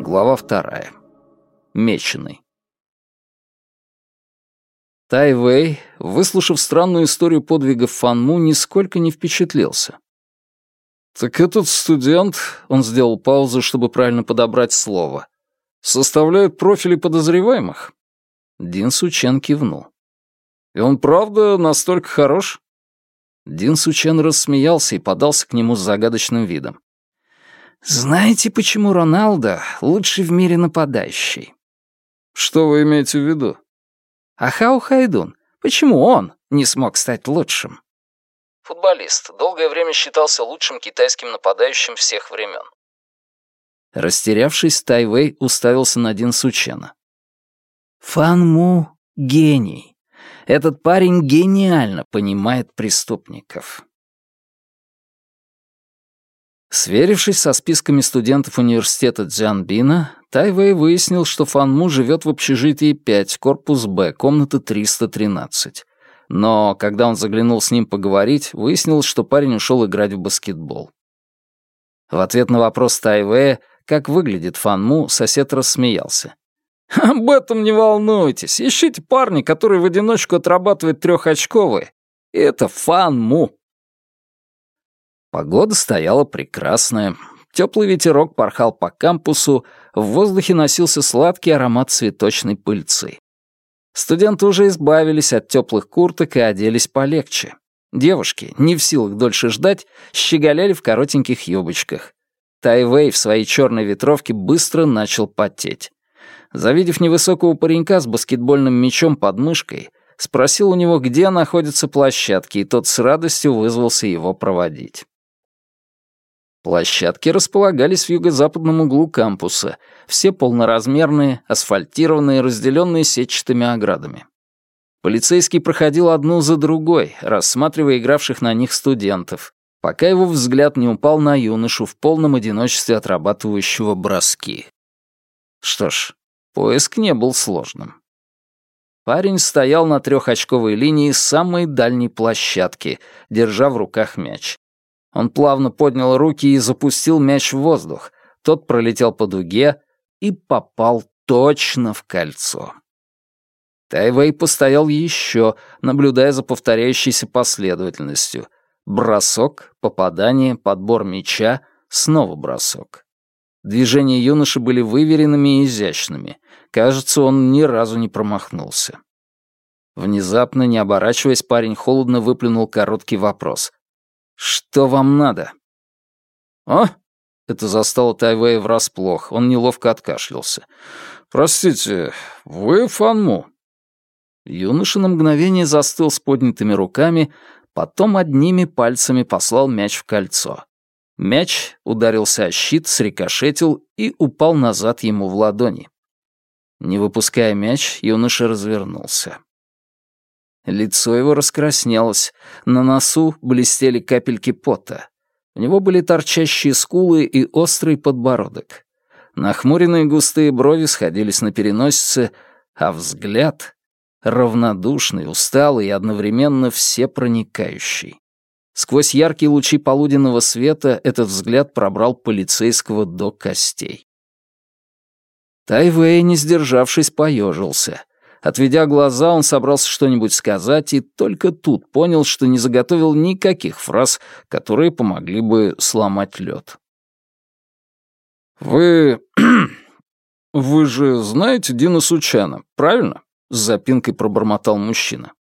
Глава вторая. Меченый. Тай Вэй, выслушав странную историю подвигов Фанму, нисколько не впечатлился. «Так этот студент», — он сделал паузу, чтобы правильно подобрать слово, «составляет профили подозреваемых?» Дин Сучен кивнул. «И он правда настолько хорош?» Дин Сучен рассмеялся и подался к нему с загадочным видом. «Знаете, почему Роналдо лучший в мире нападающий?» «Что вы имеете в виду?» А Хау Хайдун, почему он не смог стать лучшим? Футболист. Долгое время считался лучшим китайским нападающим всех времен. Растерявшись, Тайвей уставился на Дин Сучена. Фан Му — гений. Этот парень гениально понимает преступников. Сверившись со списками студентов университета Дзянбина, Тайвей выяснил, что Фанму живет в общежитии 5, корпус Б, комната 313. Но когда он заглянул с ним поговорить, выяснилось, что парень ушел играть в баскетбол. В ответ на вопрос Тайвея, как выглядит Фанму, сосед рассмеялся. «Об этом не волнуйтесь. Ищите парня, который в одиночку отрабатывает трехочковые. Это Фанму. Погода стояла прекрасная. Теплый ветерок порхал по кампусу, в воздухе носился сладкий аромат цветочной пыльцы. Студенты уже избавились от теплых курток и оделись полегче. Девушки, не в силах дольше ждать, щеголяли в коротеньких юбочках. Тайвей в своей черной ветровке быстро начал потеть. Завидев невысокого паренька с баскетбольным мячом под мышкой, спросил у него, где находятся площадки, и тот с радостью вызвался его проводить. Площадки располагались в юго-западном углу кампуса, все полноразмерные, асфальтированные, разделенные сетчатыми оградами. Полицейский проходил одну за другой, рассматривая игравших на них студентов, пока его взгляд не упал на юношу в полном одиночестве отрабатывающего броски. Что ж, поиск не был сложным. Парень стоял на трехочковой линии самой дальней площадки, держа в руках мяч. Он плавно поднял руки и запустил мяч в воздух. Тот пролетел по дуге и попал точно в кольцо. Тайвей постоял еще, наблюдая за повторяющейся последовательностью. Бросок, попадание, подбор мяча, снова бросок. Движения юноши были выверенными и изящными. Кажется, он ни разу не промахнулся. Внезапно, не оборачиваясь, парень холодно выплюнул короткий вопрос. «Что вам надо?» «А?» — это застало Тайвея врасплох. Он неловко откашлялся. «Простите, вы Фанму?» Юноша на мгновение застыл с поднятыми руками, потом одними пальцами послал мяч в кольцо. Мяч ударился о щит, срикошетил и упал назад ему в ладони. Не выпуская мяч, юноша развернулся. Лицо его раскраснелось, на носу блестели капельки пота. У него были торчащие скулы и острый подбородок. Нахмуренные густые брови сходились на переносице, а взгляд — равнодушный, усталый и одновременно всепроникающий. Сквозь яркие лучи полуденного света этот взгляд пробрал полицейского до костей. Тайвей, не сдержавшись, поежился — Отведя глаза, он собрался что-нибудь сказать и только тут понял, что не заготовил никаких фраз, которые помогли бы сломать лед. «Вы... вы же знаете Дина Сучана, правильно?» — с запинкой пробормотал мужчина.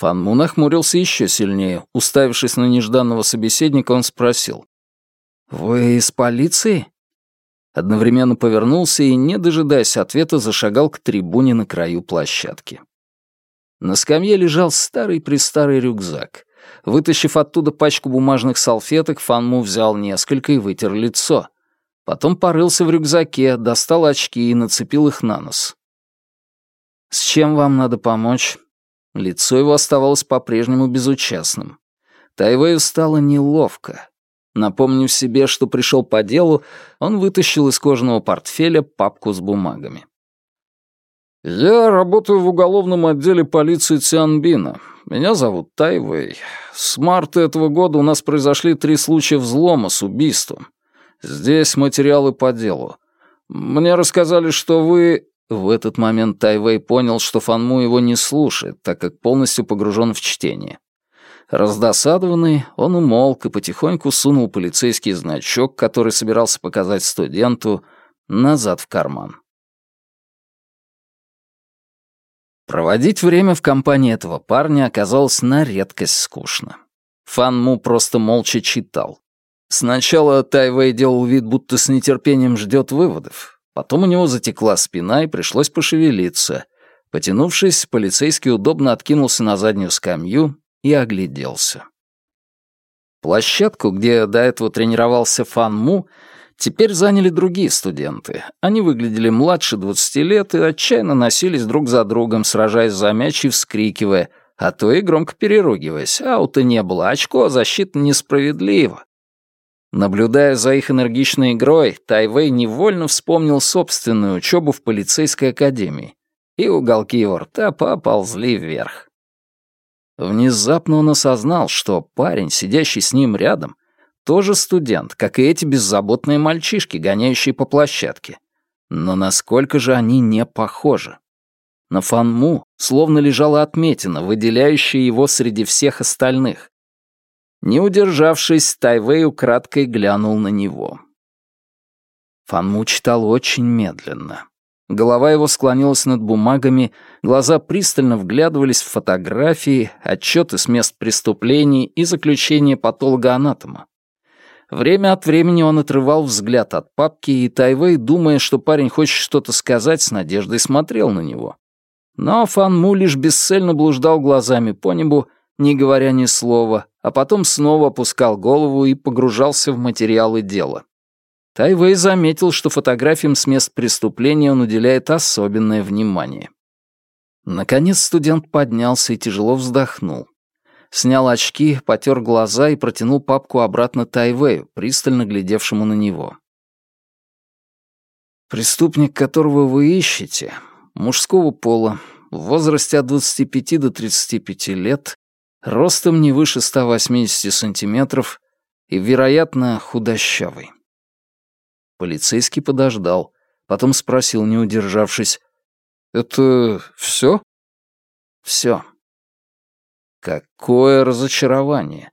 Фанму нахмурился еще сильнее. Уставившись на нежданного собеседника, он спросил. «Вы из полиции?» Одновременно повернулся и, не дожидаясь ответа, зашагал к трибуне на краю площадки. На скамье лежал старый-престарый рюкзак. Вытащив оттуда пачку бумажных салфеток, Фанму взял несколько и вытер лицо. Потом порылся в рюкзаке, достал очки и нацепил их на нос. «С чем вам надо помочь?» Лицо его оставалось по-прежнему безучастным. Тайвею стало неловко. Напомнив себе, что пришел по делу, он вытащил из кожаного портфеля папку с бумагами. «Я работаю в уголовном отделе полиции Цианбина. Меня зовут Тайвей. С марта этого года у нас произошли три случая взлома с убийством. Здесь материалы по делу. Мне рассказали, что вы...» В этот момент Тайвей понял, что Фанму его не слушает, так как полностью погружен в чтение. Раздосадованный, он умолк и потихоньку сунул полицейский значок, который собирался показать студенту, назад в карман. Проводить время в компании этого парня оказалось на редкость скучно. Фан Му просто молча читал. Сначала Тайвей делал вид, будто с нетерпением ждет выводов. Потом у него затекла спина и пришлось пошевелиться. Потянувшись, полицейский удобно откинулся на заднюю скамью и огляделся. Площадку, где до этого тренировался Фан Му, теперь заняли другие студенты. Они выглядели младше 20 лет и отчаянно носились друг за другом, сражаясь за мяч и вскрикивая, а то и громко переругиваясь. Аута не было, очко защита несправедливо. Наблюдая за их энергичной игрой, Тайвей невольно вспомнил собственную учебу в полицейской академии, и уголки его рта поползли вверх. Внезапно он осознал, что парень, сидящий с ним рядом, тоже студент, как и эти беззаботные мальчишки, гоняющие по площадке. Но насколько же они не похожи? На Фанму словно лежала отметина, выделяющая его среди всех остальных. Не удержавшись, Тайвей украдкой глянул на него. Фанму читал очень медленно. Голова его склонилась над бумагами, глаза пристально вглядывались в фотографии, отчеты с мест преступлений и заключения патолога-анатома. Время от времени он отрывал взгляд от папки, и Тайвей, думая, что парень хочет что-то сказать, с надеждой смотрел на него. Но Фан Му лишь бесцельно блуждал глазами по небу, не говоря ни слова, а потом снова опускал голову и погружался в материалы дела. Тайвей заметил, что фотографиям с мест преступления он уделяет особенное внимание. Наконец студент поднялся и тяжело вздохнул. Снял очки, потер глаза и протянул папку обратно Тайвею, пристально глядевшему на него. «Преступник, которого вы ищете, мужского пола, в возрасте от 25 до 35 лет, ростом не выше 180 сантиметров и, вероятно, худощавый. Полицейский подождал, потом спросил, не удержавшись. «Это все?» «Все». Какое разочарование.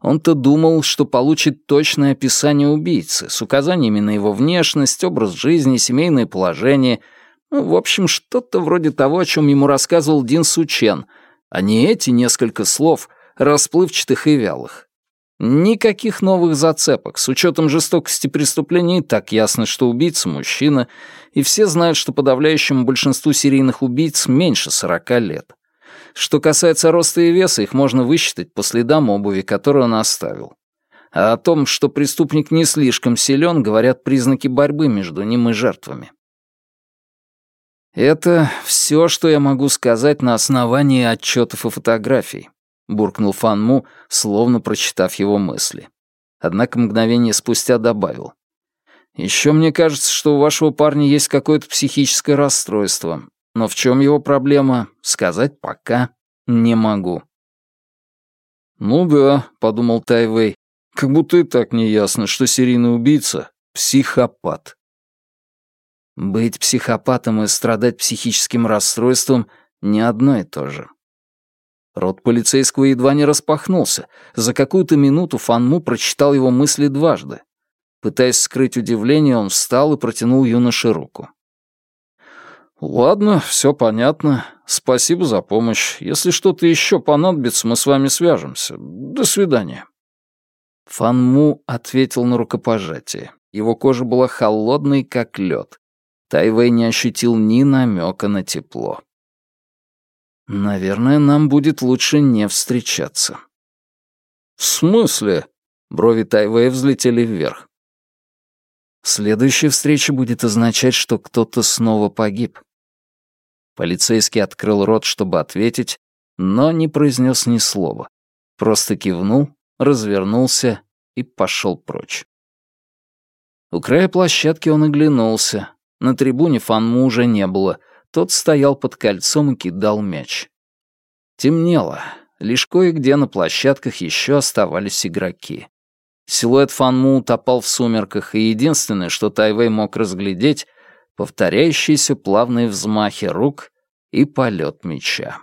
Он-то думал, что получит точное описание убийцы с указаниями на его внешность, образ жизни, семейное положение. Ну, в общем, что-то вроде того, о чем ему рассказывал Дин Сучен, а не эти несколько слов, расплывчатых и вялых. Никаких новых зацепок. С учетом жестокости преступлений так ясно, что убийца мужчина, и все знают, что подавляющему большинству серийных убийц меньше 40 лет. Что касается роста и веса, их можно высчитать по следам обуви, которую он оставил. А о том, что преступник не слишком силен, говорят признаки борьбы между ним и жертвами. Это все, что я могу сказать на основании отчетов и фотографий. — буркнул Фан Му, словно прочитав его мысли. Однако мгновение спустя добавил. «Еще мне кажется, что у вашего парня есть какое-то психическое расстройство, но в чем его проблема, сказать пока не могу». «Ну да», — подумал Тайвей, — «как будто и так не ясно, что серийный убийца — психопат». Быть психопатом и страдать психическим расстройством — не одно и то же. Рот полицейского едва не распахнулся. За какую-то минуту Фанму прочитал его мысли дважды. Пытаясь скрыть удивление, он встал и протянул юноше руку. «Ладно, все понятно. Спасибо за помощь. Если что-то еще понадобится, мы с вами свяжемся. До свидания». Фанму ответил на рукопожатие. Его кожа была холодной, как лед. Тайвей не ощутил ни намека на тепло. Наверное, нам будет лучше не встречаться. В смысле? Брови Тайвея взлетели вверх. Следующая встреча будет означать, что кто-то снова погиб. Полицейский открыл рот, чтобы ответить, но не произнес ни слова. Просто кивнул, развернулся и пошел прочь. У края площадки он оглянулся. На трибуне Фанму уже не было, тот стоял под кольцом и кидал мяч. Темнело. Лишь кое-где на площадках еще оставались игроки. Силуэт Фанму утопал в сумерках, и единственное, что Тайвей мог разглядеть, повторяющиеся плавные взмахи рук и полет меча.